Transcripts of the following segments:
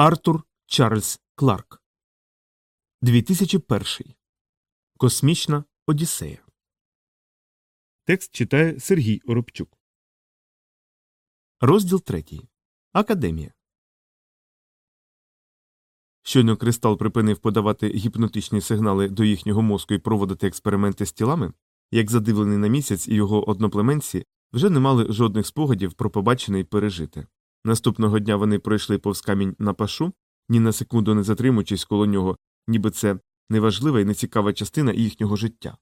Артур Чарльз Кларк 2001 Космічна Одіссея. Текст читає Сергій Оробчук. Розділ третій. Академія. Щойно кристал припинив подавати гіпнотичні сигнали до їхнього мозку і проводити експерименти з тілами, як задивлений на місяць і його одноплеменці вже не мали жодних спогадів про побачене і пережите. Наступного дня вони пройшли повз камінь на пашу, ні на секунду не затримуючись коло нього, ніби це неважлива і нецікава частина їхнього життя.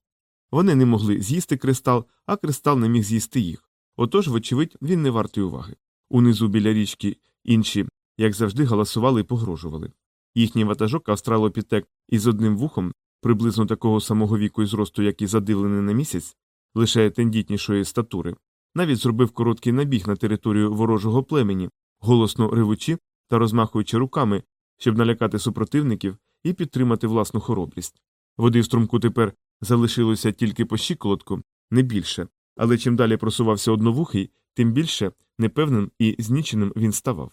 Вони не могли з'їсти кристал, а кристал не міг з'їсти їх. Отож, вочевидь, він не вартий уваги. Унизу біля річки інші, як завжди, галасували і погрожували. Їхній ватажок австралопітек із одним вухом, приблизно такого самого віку і зросту, як і задивлений на місяць, лише тендітнішої статури, навіть зробив короткий набіг на територію ворожого племені, голосно ревучи та розмахуючи руками, щоб налякати супротивників і підтримати власну хоробрість. Води в струмку тепер залишилося тільки по щиколотку, не більше, але чим далі просувався одновухий, тим більше непевним і зніченим він ставав.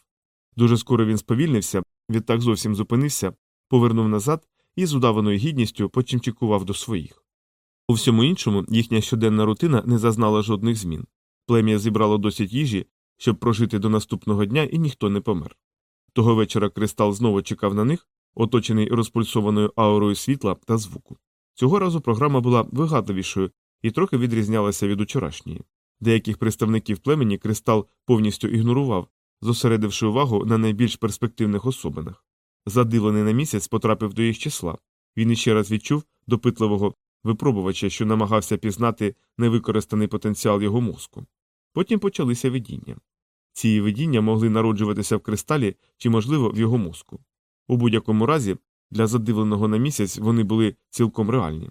Дуже скоро він сповільнився, відтак зовсім зупинився, повернув назад і з удаваною гідністю почимчикував до своїх. У всьому іншому їхня щоденна рутина не зазнала жодних змін. Плем'я зібрало досить їжі, щоб прожити до наступного дня, і ніхто не помер. Того вечора кристал знову чекав на них, оточений розпульсованою аурою світла та звуку. Цього разу програма була вигадливішою і трохи відрізнялася від учорашньої. Деяких представників племені кристал повністю ігнорував, зосередивши увагу на найбільш перспективних особинах. Задивлений на місяць потрапив до їх числа. Він іще раз відчув допитливого випробувача, що намагався пізнати невикористаний потенціал його мозку. Потім почалися видіння. Ці видіння могли народжуватися в кристалі чи, можливо, в його мозку. У будь-якому разі, для задивленого на місяць вони були цілком реальні.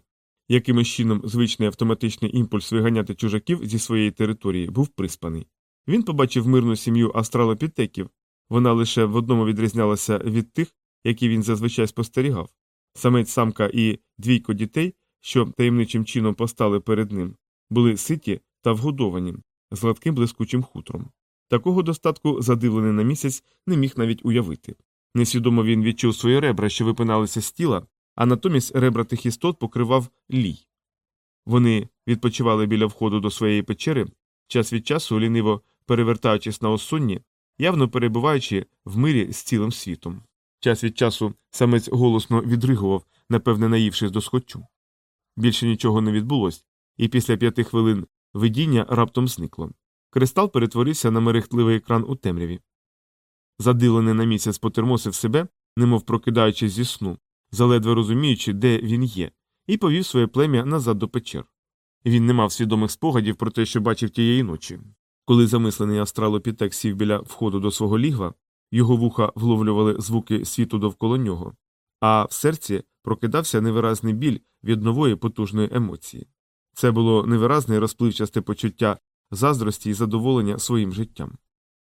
Якимось чином звичний автоматичний імпульс виганяти чужаків зі своєї території був приспаний. Він побачив мирну сім'ю астралопітеків, вона лише в одному відрізнялася від тих, які він зазвичай спостерігав. Самець самка і двійко дітей, що таємничим чином постали перед ним, були ситі та вгодовані, з гладким блискучим хутром. Такого достатку, задивлений на місяць, не міг навіть уявити. Несвідомо він відчув свої ребра, що випиналися з тіла, а натомість ребра тих істот покривав лій. Вони відпочивали біля входу до своєї печери, час від часу ліниво перевертаючись на осунні, явно перебуваючи в мирі з цілим світом. Час від часу самець голосно відригував, напевне, наївшись до схочу. Більше нічого не відбулося, і після п'яти хвилин видіння раптом зникло. Кристал перетворився на мерехтливий екран у темряві. Задилений на місяць потермосив себе, немов прокидаючись зі сну, заледве розуміючи, де він є, і повів своє плем'я назад до печер. Він не мав свідомих спогадів про те, що бачив тієї ночі. Коли замислений австралопітек сів біля входу до свого лігва, його вуха вловлювали звуки світу довкола нього, а в серці прокидався невиразний біль від нової потужної емоції. Це було невиразне і розпливчасте почуття заздрості і задоволення своїм життям.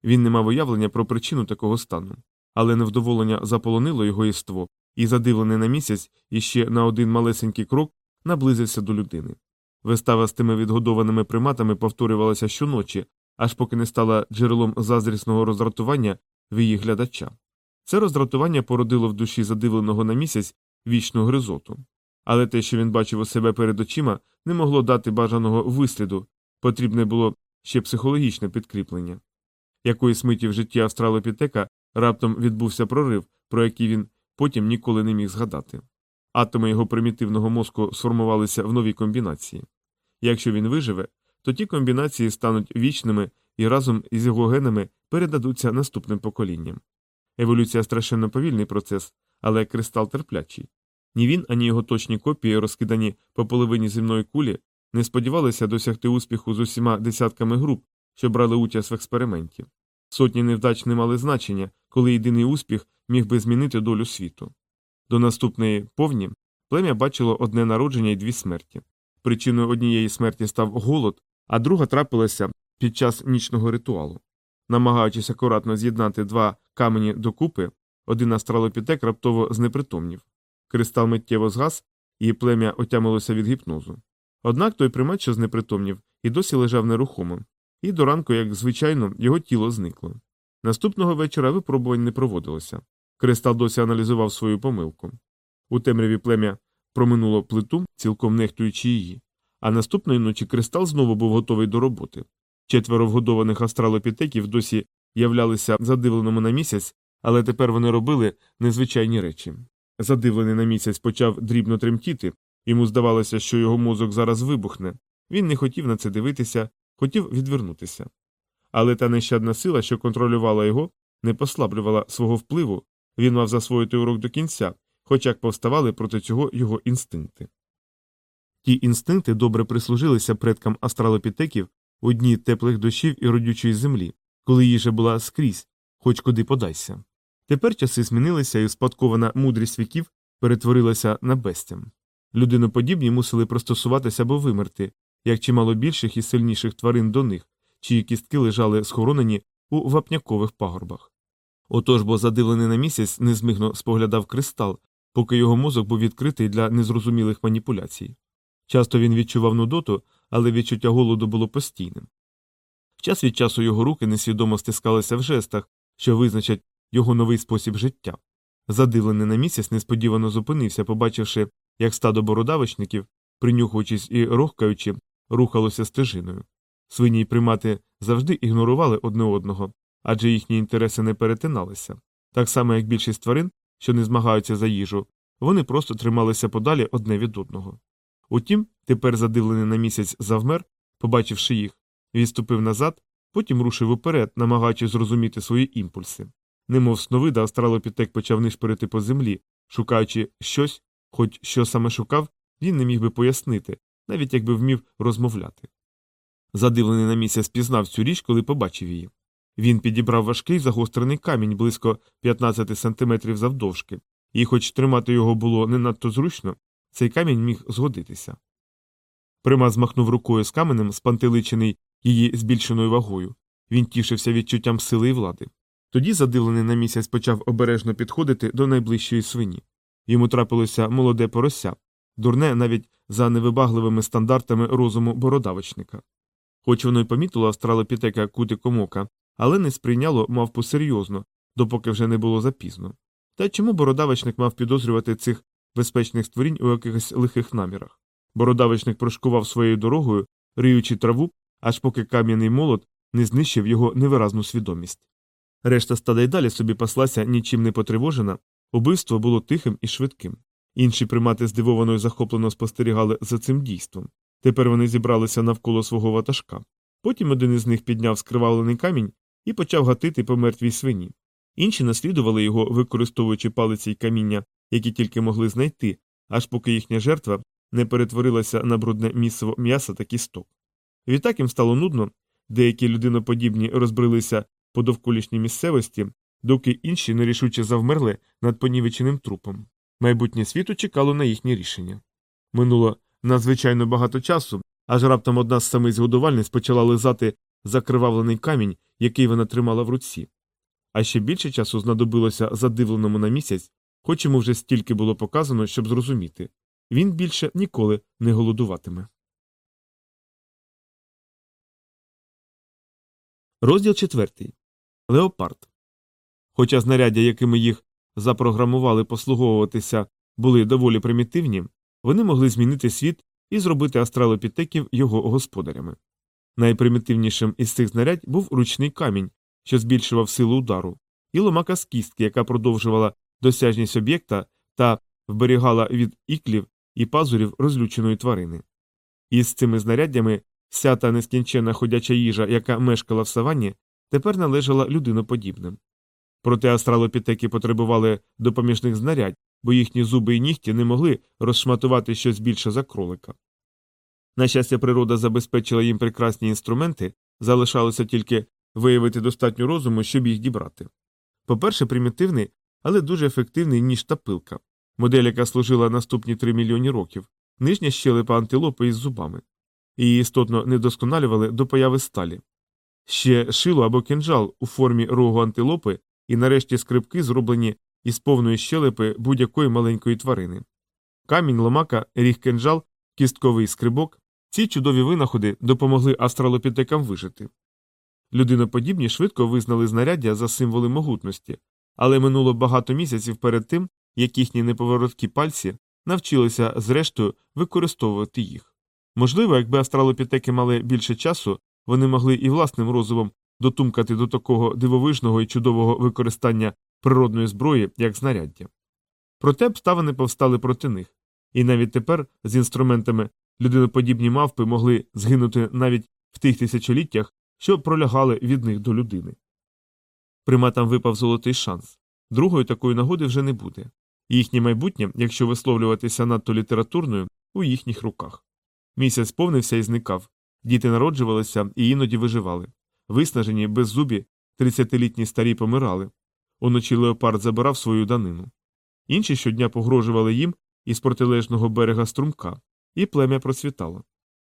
Він не мав уявлення про причину такого стану, але невдоволення заполонило його єство, і, задивлений на місяць, іще на один малесенький крок наблизився до людини. Вистава з тими відгодованими приматами повторювалася щоночі, аж поки не стала джерелом заздрісного роздратування в її глядача. Це роздратування породило в душі задивленого на місяць вічну гризоту. Але те, що він бачив у себе перед очима, не могло дати бажаного висліду, потрібне було ще психологічне підкріплення. Якоїсь миті в житті австралопітека раптом відбувся прорив, про який він потім ніколи не міг згадати. Атоми його примітивного мозку сформувалися в новій комбінації. Якщо він виживе, то ті комбінації стануть вічними і разом із його генами передадуться наступним поколінням. Еволюція страшенно повільний процес, але кристал терплячий. Ні він, ані його точні копії, розкидані по половині земної кулі, не сподівалися досягти успіху з усіма десятками груп, що брали участь в експерименті. Сотні невдач не мали значення, коли єдиний успіх міг би змінити долю світу. До наступної повні плем'я бачило одне народження і дві смерті. Причиною однієї смерті став голод, а друга трапилася під час нічного ритуалу. Намагаючись акуратно з'єднати два камені докупи, один астралопітек раптово знепритомнів. Кристал миттєво згас, і плем'я отямилося від гіпнозу. Однак той примат, що знепритомнів, і досі лежав нерухомо, і до ранку, як звичайно, його тіло зникло. Наступного вечора випробувань не проводилося. Кристал досі аналізував свою помилку. У темряві плем'я проминуло плиту, цілком нехтуючи її. А наступної ночі кристал знову був готовий до роботи. Четверо вгодованих астралопітеків досі являлися задивленому на місяць, але тепер вони робили незвичайні речі. Задивлений на місяць почав дрібно тремтіти, йому здавалося, що його мозок зараз вибухне. Він не хотів на це дивитися, хотів відвернутися. Але та нещадна сила, що контролювала його, не послаблювала свого впливу, він мав засвоїти урок до кінця, хоч як повставали проти цього його інстинкти. Ті інстинкти добре прислужилися предкам астралопітеків у дні теплих дощів і родючої землі, коли їжа була скрізь, хоч куди подайся. Тепер часи змінилися, і успадкована мудрість віків перетворилася на бестям. Людиноподібні мусили пристосуватися або вимерти, як чимало більших і сильніших тварин до них, чиї кістки лежали схоронені у вапнякових пагорбах. Отож бо задивлений на місяць незмигно споглядав кристал, поки його мозок був відкритий для незрозумілих маніпуляцій. Часто він відчував нудоту, але відчуття голоду було постійним. Час від часу його руки несвідомо стискалися в жестах, що визначать його новий спосіб життя. Задивлений на місяць несподівано зупинився, побачивши, як стадо бородавочників, принюхуючись і рохкаючи, рухалося стежиною. Свині й примати завжди ігнорували одне одного, адже їхні інтереси не перетиналися. Так само, як більшість тварин, що не змагаються за їжу, вони просто трималися подалі одне від одного. Утім, тепер задивлений на місяць завмер, побачивши їх, відступив назад, потім рушив уперед, намагаючись зрозуміти свої імпульси. Немов сновида, астралопітек почав нишпорити по землі, шукаючи щось, хоч що саме шукав, він не міг би пояснити, навіть якби вмів розмовляти. Задивлений на місяць пізнав цю річ, коли побачив її. Він підібрав важкий загострений камінь близько 15 сантиметрів завдовжки, і, хоч тримати його було не надто зручно, цей камінь міг згодитися. Прима змахнув рукою з каменем, спантеличений її збільшеною вагою. Він тішився відчуттям сили і влади. Тоді, задивлений на місяць, почав обережно підходити до найближчої свині. Йому трапилося молоде порося, дурне навіть за невибагливими стандартами розуму бородавочника. Хоч воно й помітило австралопітека кутиком ока, але не сприйняло мавпу серйозно, допоки вже не було запізно. Та чому бородавочник мав підозрювати цих безпечних створінь у якихось лихих намірах? Бородавочник прошкував своєю дорогою, риючи траву, аж поки кам'яний молот не знищив його невиразну свідомість. Решта стада й далі собі паслася нічим не потривожена, убивство було тихим і швидким. Інші примати здивовано й захоплено спостерігали за цим дійством. Тепер вони зібралися навколо свого ватажка. Потім один із них підняв скривавлений камінь і почав гатити по мертвій свині. Інші наслідували його, використовуючи палиці й каміння, які тільки могли знайти, аж поки їхня жертва не перетворилася на брудне місиво м'яса та кісток. Відтак їм стало нудно, деякі людиноподібні розбрилися по довколишній місцевості, доки інші нерішуче завмерли над понівеченим трупом. Майбутнє світу чекало на їхнє рішення. Минуло надзвичайно багато часу, аж раптом одна з самих згодувальниць почала лизати закривавлений камінь, який вона тримала в руці. А ще більше часу знадобилося задивленому на місяць, хоч йому вже стільки було показано, щоб зрозуміти він більше ніколи не голодуватиме. Розділ четвертий. Леопард. Хоча знаряддя, якими їх запрограмували послуговуватися, були доволі примітивні, вони могли змінити світ і зробити астралопітеків його господарями. Найпримітивнішим із цих знарядь був ручний камінь, що збільшував силу удару, і ломака з кістки, яка продовжувала досяжність об'єкта та вберігала від іклів і пазурів розлюченої тварини. Із цими знаряддями вся та нескінченна ходяча їжа, яка мешкала в саванні, тепер належала людиноподібним. Проте астралопітеки потребували допоміжних знарядь, бо їхні зуби і нігті не могли розшматувати щось більше за кролика. На щастя, природа забезпечила їм прекрасні інструменти, залишалося тільки виявити достатньо розуму, щоб їх дібрати. По-перше, примітивний, але дуже ефективний ніж та пилка, модель, яка служила наступні 3 мільйони років, нижня щелепа антилопи із зубами. Її істотно недосконалювали до появи сталі. Ще шило або кинджал у формі рогу антилопи і нарешті скрипки, зроблені із повної щелепи будь-якої маленької тварини. Камінь, ломака, ріг кинджал, кістковий скрибок ці чудові винаходи допомогли австралопітекам вижити. Людиноподібні швидко визнали знаряддя за символи могутності, але минуло багато місяців перед тим, як їхні неповороткі пальці навчилися зрештою використовувати їх. Можливо, якби астралопітеки мали більше часу, вони могли і власним розумом дотумкати до такого дивовижного і чудового використання природної зброї, як знаряддя. Проте обставини повстали проти них, і навіть тепер з інструментами людиноподібні мавпи могли згинути навіть в тих тисячоліттях, що пролягали від них до людини. Приматам випав золотий шанс. Другої такої нагоди вже не буде. Їхнє майбутнє, якщо висловлюватися надто літературною, у їхніх руках. Місяць повнився і зникав, діти народжувалися і іноді виживали. Виснажені, беззубі, тридцятилітні старі помирали. Уночі леопард забирав свою данину. Інші щодня погрожували їм із протилежного берега струмка, і плем'я процвітало.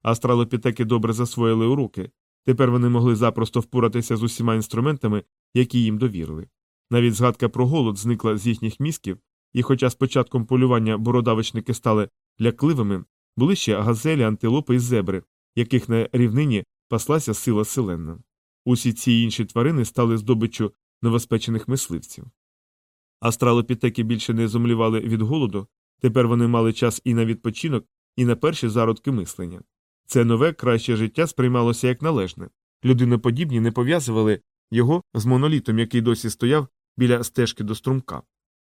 Астралопітеки добре засвоїли уроки. Тепер вони могли запросто впоратися з усіма інструментами, які їм довірили. Навіть згадка про голод зникла з їхніх мізків, і, хоча з початком полювання бородавичники стали лякливими, були ще газелі, антилопи і зебри, яких на рівнині паслася сила селенна. Усі ці інші тварини стали здобиччю новоспечених мисливців. Астралопітеки більше не зумлівали від голоду, тепер вони мали час і на відпочинок, і на перші зародки мислення. Це нове, краще життя сприймалося як належне. Людиноподібні не пов'язували його з монолітом, який досі стояв біля стежки до струмка.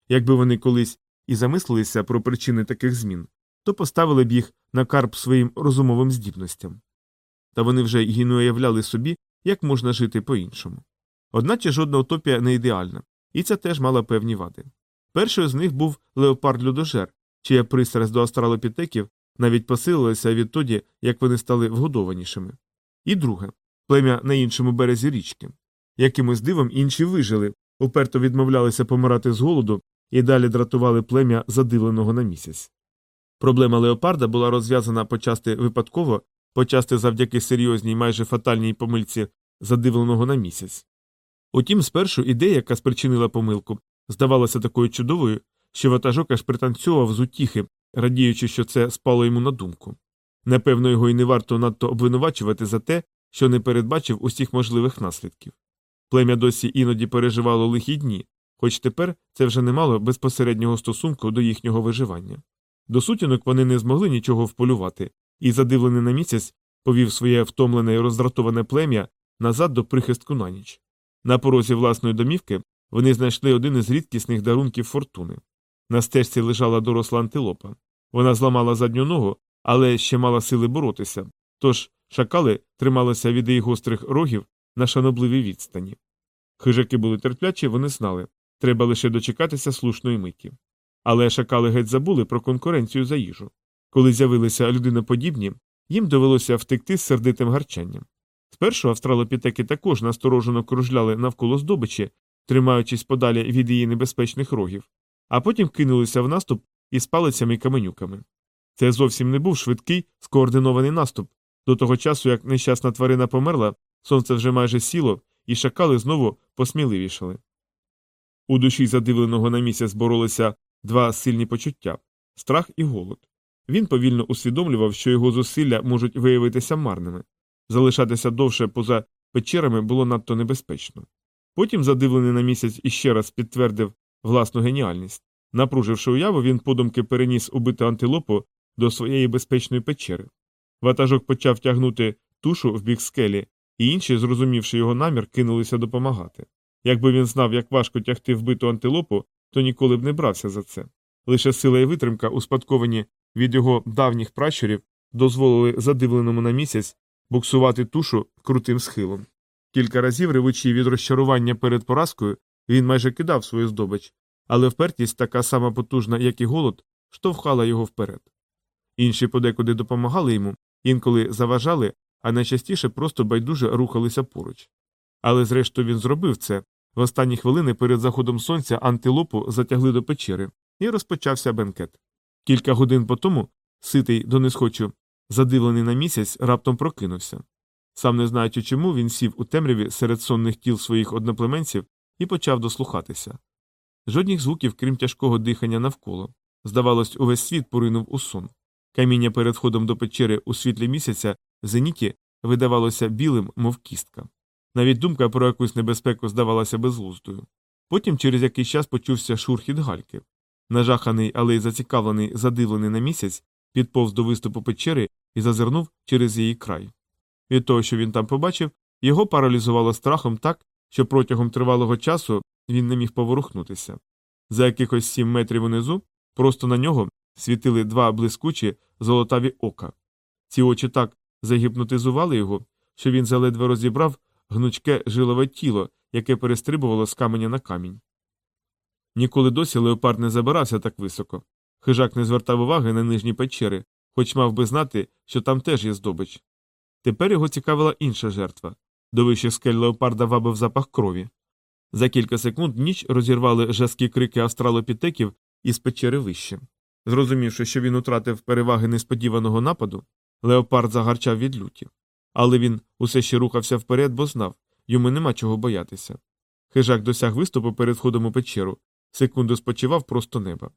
Якби вони колись і замислилися про причини таких змін, то поставили б їх на карп своїм розумовим здібностям. Та вони вже й не уявляли собі, як можна жити по-іншому. Одначе жодна утопія не ідеальна, і це теж мала певні вади. Першою з них був леопард людожер, чия пристрасть до астралопітеків навіть посилилася відтоді, як вони стали вгодованішими. І друге плем'я на іншому березі річки. Якимось дивом інші вижили, уперто відмовлялися помирати з голоду і далі дратували плем'я задивленого на місяць. Проблема леопарда була розв'язана почасти випадково, почасти завдяки серйозній майже фатальній помильці задивленого на місяць. Утім, спершу ідея, яка спричинила помилку, здавалася такою чудовою, що ватажок аж пританцьовував з утіхи, радіючи, що це спало йому на думку. Напевно, його і не варто надто обвинувачувати за те, що не передбачив усіх можливих наслідків. Плем'я досі іноді переживало лихі дні, хоч тепер це вже не мало безпосереднього стосунку до їхнього виживання. До сутінок вони не змогли нічого вполювати, і, задивлений на місяць, повів своє втомлене і роздратоване плем'я назад до прихистку на ніч. На порозі власної домівки вони знайшли один із рідкісних дарунків фортуни. На стежці лежала доросла антилопа. Вона зламала задню ногу, але ще мала сили боротися, тож шакали трималися від її гострих рогів на шанобливій відстані. Хижаки були терплячі, вони знали треба лише дочекатися слушної миті. Але шакали геть забули про конкуренцію за їжу. Коли з'явилися людиноподібні, їм довелося втекти з сердитим гарчанням. Спершу австралопітеки також насторожено кружляли навколо здобичі, тримаючись подалі від її небезпечних рогів, а потім кинулися в наступ із палицями і каменюками. Це зовсім не був швидкий, скоординований наступ. До того часу, як нещасна тварина померла, сонце вже майже сіло, і шакали знову посміливішали. У душі задивленого на місяць боролися два сильні почуття страх і голод. Він повільно усвідомлював, що його зусилля можуть виявитися марними. Залишатися довше поза печерами було надто небезпечно. Потім, задивлений на місяць, іще раз підтвердив власну геніальність. Напруживши уяву, він подумки переніс убиту антилопу до своєї безпечної печери. Ватажок почав тягнути тушу в бік скелі, і інші, зрозумівши його намір, кинулися допомагати. Якби він знав, як важко тягти вбиту антилопу, то ніколи б не брався за це. Лише сила і витримка, успадковані від його давніх пращурів, дозволили задивленому на місяць буксувати тушу крутим схилом. Кілька разів, ревучи від розчарування перед поразкою, він майже кидав свою здобич, але впертість, така сама потужна, як і голод, штовхала його вперед. Інші подекуди допомагали йому, інколи заважали, а найчастіше просто байдуже рухалися поруч. Але зрештою він зробив це. В останні хвилини перед заходом сонця антилопу затягли до печери, і розпочався бенкет. Кілька годин по тому, ситий до несхочу, задивлений на місяць, раптом прокинувся. Сам не знаючи чому, він сів у темряві серед сонних тіл своїх одноплеменців і почав дослухатися. Жодних звуків, крім тяжкого дихання навколо. Здавалось, увесь світ поринув у сон. Каміння перед входом до печери у світлі місяця зеніті видавалося білим, мов кістка. Навіть думка про якусь небезпеку здавалася безглуздою. Потім через якийсь час почувся шурхіт гальки. Нажаханий, але й зацікавлений, задивлений на місяць, підповз до виступу печери і зазирнув через її край. Від того, що він там побачив, його паралізувало страхом так, що протягом тривалого часу він не міг поворухнутися. За якихось сім метрів унизу, просто на нього світили два блискучі золотаві ока. Ці очі так загіпнотизували його, що він заледве розібрав гнучке жилове тіло, яке перестрибувало з каменя на камінь. Ніколи досі леопард не забирався так високо. Хижак не звертав уваги на нижні печери, хоч мав би знати, що там теж є здобич. Тепер його цікавила інша жертва. До вищих скель леопарда вабив запах крові. За кілька секунд ніч розірвали жорсткі крики австралопітеків із печери вище. Зрозумівши, що він утратив переваги несподіваного нападу, леопард загарчав від люті. Але він усе ще рухався вперед, бо знав йому нема чого боятися. Хижак досяг виступу перед входом у печеру, секунду спочивав просто неба.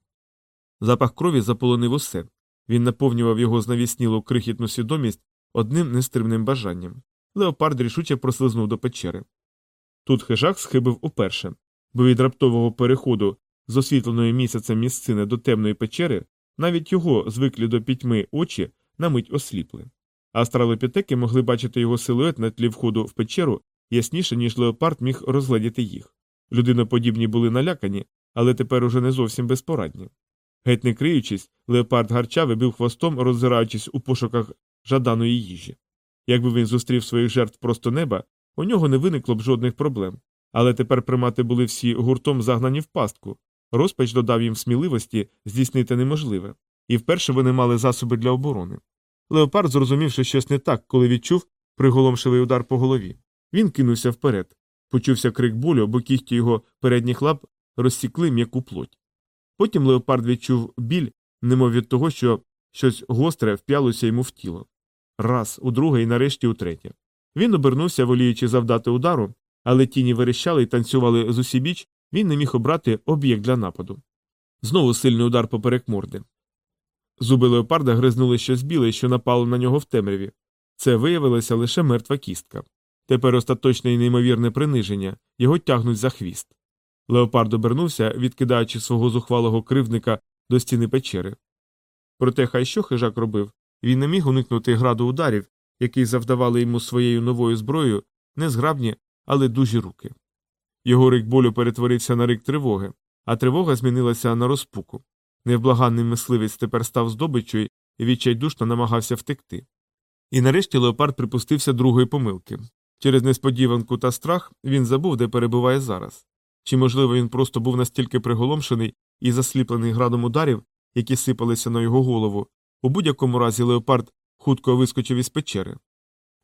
Запах крові заполонив усе. Він наповнював його знавіснілу крихітну свідомість одним нестримним бажанням. Леопард рішуче прослизнув до печери. Тут хижак схибив уперше, бо від раптового переходу з освітленої місяцем місцини до темної печери навіть його звиклі до пітьми очі на мить осліпли. Астралопітеки могли бачити його силует на тлі входу в печеру ясніше, ніж леопард міг розгледіти їх. Людиноподібні були налякані, але тепер уже не зовсім безпорадні. Геть не криючись, леопард гарчав і бив хвостом, роззираючись у пошуках жаданої їжі. Якби він зустрів своїх жертв просто неба, у нього не виникло б жодних проблем. Але тепер примати були всі гуртом загнані в пастку. Розпач додав їм сміливості здійснити неможливе, і вперше вони мали засоби для оборони. Леопард зрозумів, що щось не так, коли відчув приголомшивий удар по голові. Він кинувся вперед. Почувся крик болю, бо кігті його передніх лап розсікли м'яку плоть. Потім леопард відчув біль, немов від того, що щось гостре вп'ялося йому в тіло. Раз, удруге і нарешті утретє. Він обернувся, воліючи завдати удару, але тіні верещали і танцювали з усібіч, він не міг обрати об'єкт для нападу. Знову сильний удар поперек морди. Зуби леопарда гризнули щось біле, що напало на нього в темряві. Це виявилася лише мертва кістка. Тепер остаточне і неймовірне приниження його тягнуть за хвіст. Леопард обернувся, відкидаючи свого зухвалого кривдника до стіни печери. Проте, хай що хижак робив, він не міг уникнути граду ударів, які завдавали йому своєю новою зброєю незграбні, але дужі руки. Його рик болю перетворився на рик тривоги, а тривога змінилася на розпуку. Невблаганний мисливець тепер став здобиччю і відчайдушно намагався втекти. І нарешті леопард припустився другої помилки. Через несподіванку та страх він забув, де перебуває зараз. Чи, можливо, він просто був настільки приголомшений і засліплений градом ударів, які сипалися на його голову. У будь-якому разі леопард хутко вискочив із печери.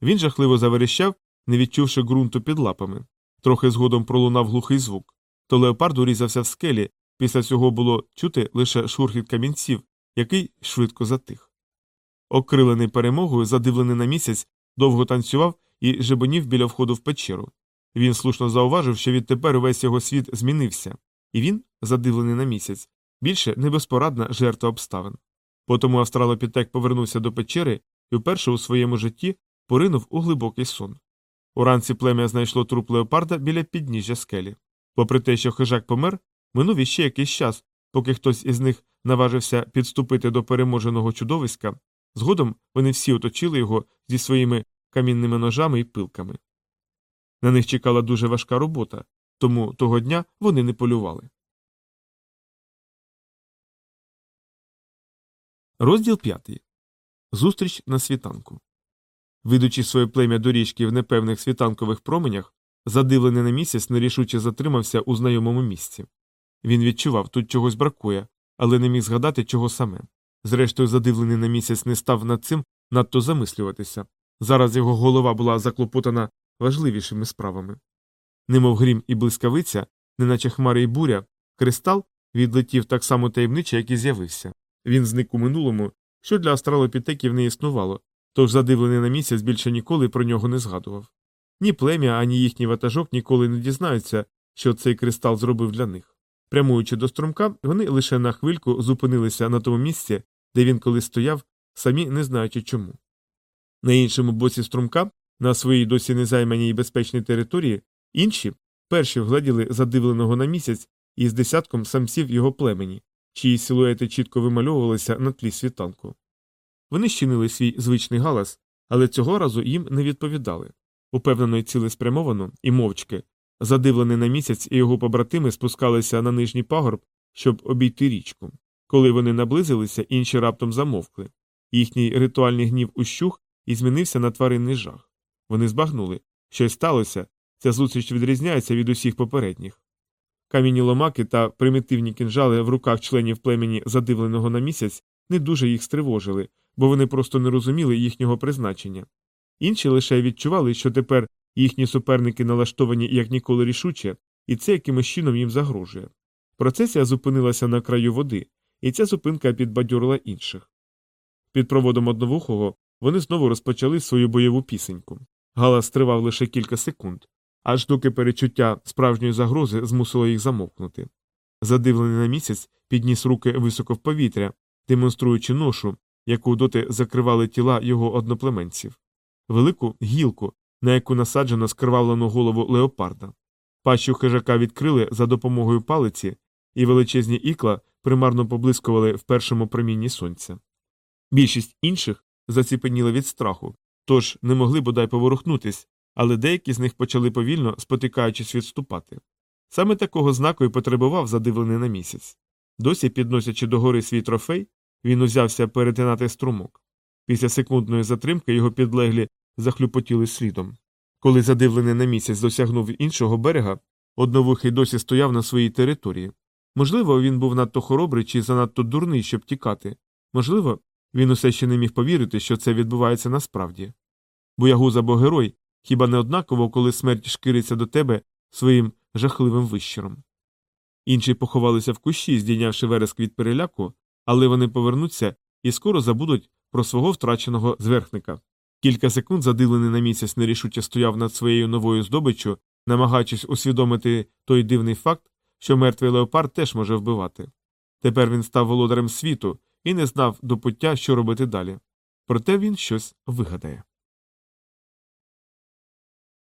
Він жахливо заверещав, не відчувши ґрунту під лапами. Трохи згодом пролунав глухий звук. То леопард урізався в скелі, після цього було чути лише шурхіт камінців, який швидко затих. Окрилений перемогою, задивлений на місяць, довго танцював і жебонів біля входу в печеру. Він слушно зауважив, що відтепер увесь його світ змінився, і він, задивлений на місяць, більше небезпорадна жертва обставин. Потому австралопітек повернувся до печери і вперше у своєму житті поринув у глибокий сон. Уранці плем'я знайшло труп леопарда біля підніжжя скелі. Попри те, що хижак помер, минув іще якийсь час, поки хтось із них наважився підступити до переможеного чудовиська, згодом вони всі оточили його зі своїми камінними ножами і пилками. На них чекала дуже важка робота, тому того дня вони не полювали. Розділ п'ятий. Зустріч на світанку. Видучи своє плем'я до річки в непевних світанкових променях, задивлений на місяць нерішуче затримався у знайомому місці. Він відчував, тут чогось бракує, але не міг згадати, чого саме. Зрештою, задивлений на місяць не став над цим надто замислюватися. Зараз його голова була заклопотана важливішими справами. Немов грім і блискавиця, неначе хмари й буря, кристал відлетів так само таємниче, як і з'явився. Він зник у минулому, що для астралопітеків не існувало, тож задивлений на місяць більше ніколи про нього не згадував. Ні плем'я, ані їхній ватажок ніколи не дізнаються, що цей кристал зробив для них. Прямуючи до струмка, вони лише на хвильку зупинилися на тому місці, де він колись стояв, самі не знаючи чому. На іншому боці струмка, на своїй досі незайманій і безпечній території, інші, перші вгледіли задивленого на місяць із десятком самців його племені, чиї силуети чітко вимальовувалися на тлі світанку. Вони щинили свій звичний галас, але цього разу їм не відповідали. Упевнено й цілеспрямовано і мовчки, задивлений на місяць і його побратими спускалися на нижній пагорб, щоб обійти річку. Коли вони наблизилися, інші раптом замовкли. Їхній ритуальний гнів ущух і змінився на тваринний жах. Вони збагнули, щось сталося, ця зустріч відрізняється від усіх попередніх. Камінні ломаки та примітивні кінжали в руках членів племені, задивленого на місяць, не дуже їх стривожили, бо вони просто не розуміли їхнього призначення. Інші лише відчували, що тепер їхні суперники налаштовані як ніколи рішуче, і це якимось чином їм загрожує. Процесія зупинилася на краю води, і ця зупинка підбадьорила інших. Під проводом одновухого вони знову розпочали свою бойову пісеньку. Галас тривав лише кілька секунд, аж доки перечуття справжньої загрози змусило їх замовкнути. Задивлений на місяць підніс руки високо в повітря, демонструючи ношу, яку доти закривали тіла його одноплеменців, велику гілку, на яку насаджено скривавлену голову леопарда. Пащу хижака відкрили за допомогою палиці, і величезні ікла примарно поблискували в першому промінні сонця. Більшість інших заціпеніли від страху, тож не могли бодай поворухнутись, але деякі з них почали повільно, спотикаючись відступати. Саме такого знаку і потребував задивлений на місяць. Досі, підносячи догори свій трофей, він узявся перетинати струмок. Після секундної затримки його підлеглі захлюпотіли слідом. Коли задивлений на місяць досягнув іншого берега, одновухий досі стояв на своїй території. Можливо, він був надто хоробрий чи занадто дурний, щоб тікати. Можливо, він усе ще не міг повірити, що це відбувається насправді. Боягуз або герой хіба не однаково, коли смерть шкириться до тебе своїм жахливим вищером. Інші поховалися в кущі, здійнявши вереск від переляку, але вони повернуться і скоро забудуть про свого втраченого зверхника. Кілька секунд задивлений на місяць нерішуче стояв над своєю новою здобиччю, намагаючись усвідомити той дивний факт, що мертвий леопард теж може вбивати. Тепер він став володарем світу і не знав до пуття, що робити далі. Проте він щось вигадає.